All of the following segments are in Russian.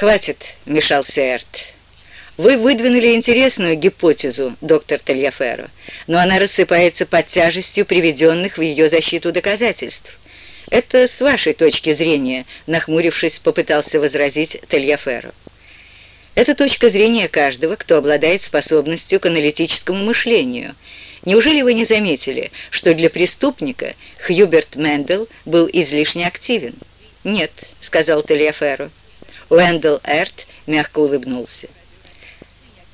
«Хватит», — вмешался Эрт. «Вы выдвинули интересную гипотезу, доктор Тельяферо, но она рассыпается под тяжестью приведенных в ее защиту доказательств. Это с вашей точки зрения», — нахмурившись, попытался возразить Тельяферо. «Это точка зрения каждого, кто обладает способностью к аналитическому мышлению. Неужели вы не заметили, что для преступника Хьюберт Мендел был излишне активен?» «Нет», — сказал Тельяферо. Уэндел Эрт мягко улыбнулся.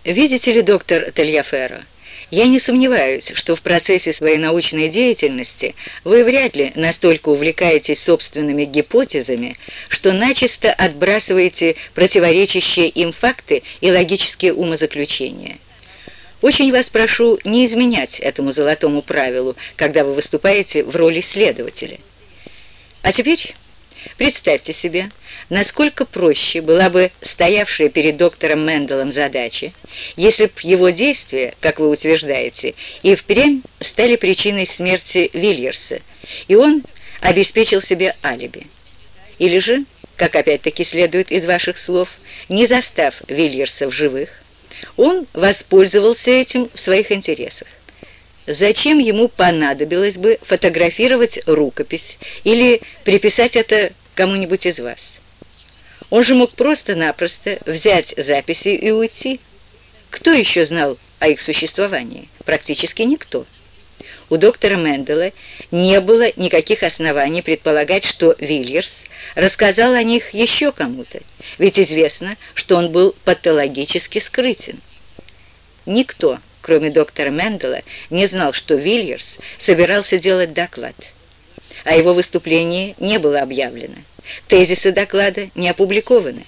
«Видите ли, доктор Тельяферо, я не сомневаюсь, что в процессе своей научной деятельности вы вряд ли настолько увлекаетесь собственными гипотезами, что начисто отбрасываете противоречащие им факты и логические умозаключения. Очень вас прошу не изменять этому золотому правилу, когда вы выступаете в роли следователя. А теперь представьте себе, насколько проще была бы стоявшая перед доктором Менделом задача, если б его действия, как вы утверждаете, и впрямь стали причиной смерти Вильерса, и он обеспечил себе алиби. Или же, как опять-таки следует из ваших слов, не застав Вильерса в живых, он воспользовался этим в своих интересах. Зачем ему понадобилось бы фотографировать рукопись или приписать это кому-нибудь из вас? Он же мог просто-напросто взять записи и уйти. Кто еще знал о их существовании? Практически никто. У доктора Мендела не было никаких оснований предполагать, что Вильерс рассказал о них еще кому-то, ведь известно, что он был патологически скрытен. Никто, кроме доктора Мендела, не знал, что Вильерс собирался делать доклад. О его выступлении не было объявлено. Тезисы доклада не опубликованы.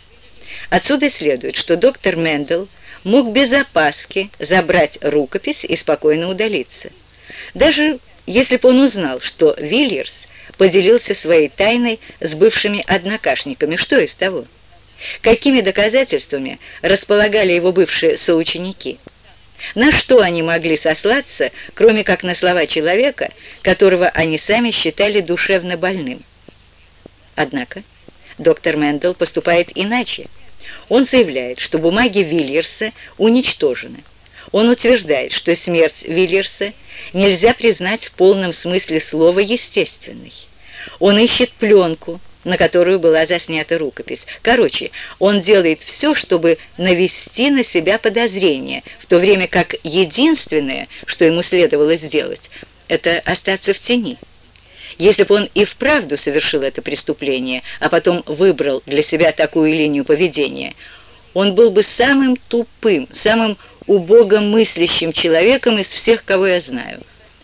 Отсюда следует, что доктор Мендел мог без опаски забрать рукопись и спокойно удалиться. Даже если бы он узнал, что Вильерс поделился своей тайной с бывшими однокашниками, что из того? Какими доказательствами располагали его бывшие соученики? На что они могли сослаться, кроме как на слова человека, которого они сами считали душевно больным? Однако доктор Мендел поступает иначе. Он заявляет, что бумаги Вильерса уничтожены. Он утверждает, что смерть Вильерса нельзя признать в полном смысле слова естественной. Он ищет пленку, на которую была заснята рукопись. Короче, он делает все, чтобы навести на себя подозрение, в то время как единственное, что ему следовало сделать, это остаться в тени. Если бы он и вправду совершил это преступление, а потом выбрал для себя такую линию поведения, он был бы самым тупым, самым убогомыслящим человеком из всех, кого я знаю.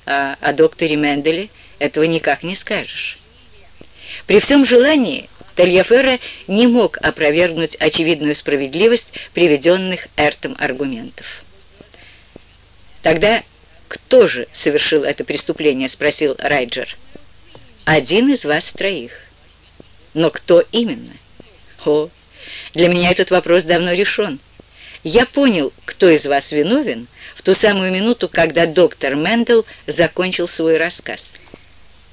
А о докторе Менделе этого никак не скажешь. При всем желании Тельяфера не мог опровергнуть очевидную справедливость приведенных Эртом аргументов. «Тогда кто же совершил это преступление?» — спросил Райджер. Один из вас троих. Но кто именно? О, для меня этот вопрос давно решен. Я понял, кто из вас виновен, в ту самую минуту, когда доктор Мендел закончил свой рассказ.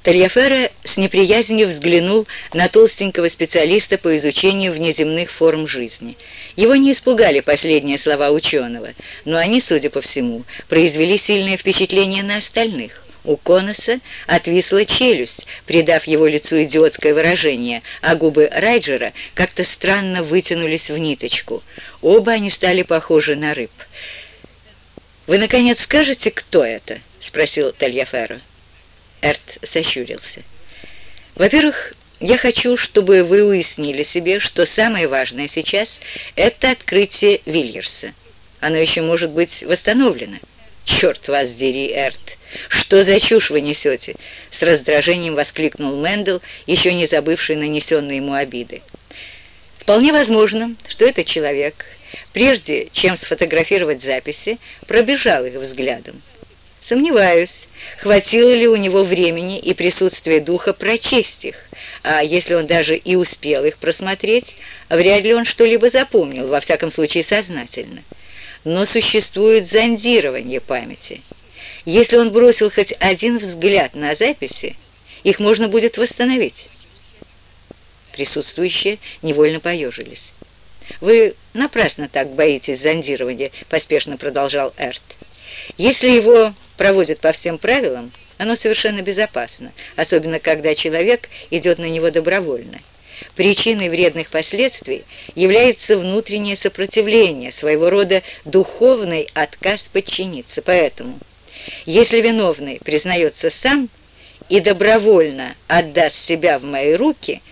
Тальяфера с неприязнью взглянул на толстенького специалиста по изучению внеземных форм жизни. Его не испугали последние слова ученого, но они, судя по всему, произвели сильное впечатление на остальных. У Коноса отвисла челюсть, придав его лицу идиотское выражение, а губы Райджера как-то странно вытянулись в ниточку. Оба они стали похожи на рыб. «Вы, наконец, скажете, кто это?» — спросил Тальяферо. Эрт сощурился. «Во-первых, я хочу, чтобы вы уяснили себе, что самое важное сейчас — это открытие Вильерса. Оно еще может быть восстановлено». «Черт вас дери, Эрт! Что за чушь вы несете?» С раздражением воскликнул Мэндл, еще не забывший нанесенные ему обиды. «Вполне возможно, что этот человек, прежде чем сфотографировать записи, пробежал их взглядом. Сомневаюсь, хватило ли у него времени и присутствия духа прочесть их, а если он даже и успел их просмотреть, вряд ли он что-либо запомнил, во всяком случае сознательно» но существует зондирование памяти. Если он бросил хоть один взгляд на записи, их можно будет восстановить. Присутствующие невольно поежились. «Вы напрасно так боитесь зондирования», — поспешно продолжал Эрт. «Если его проводят по всем правилам, оно совершенно безопасно, особенно когда человек идет на него добровольно. Причиной вредных последствий является внутреннее сопротивление, своего рода духовный отказ подчиниться. Поэтому, если виновный признается сам и добровольно отдаст себя в мои руки –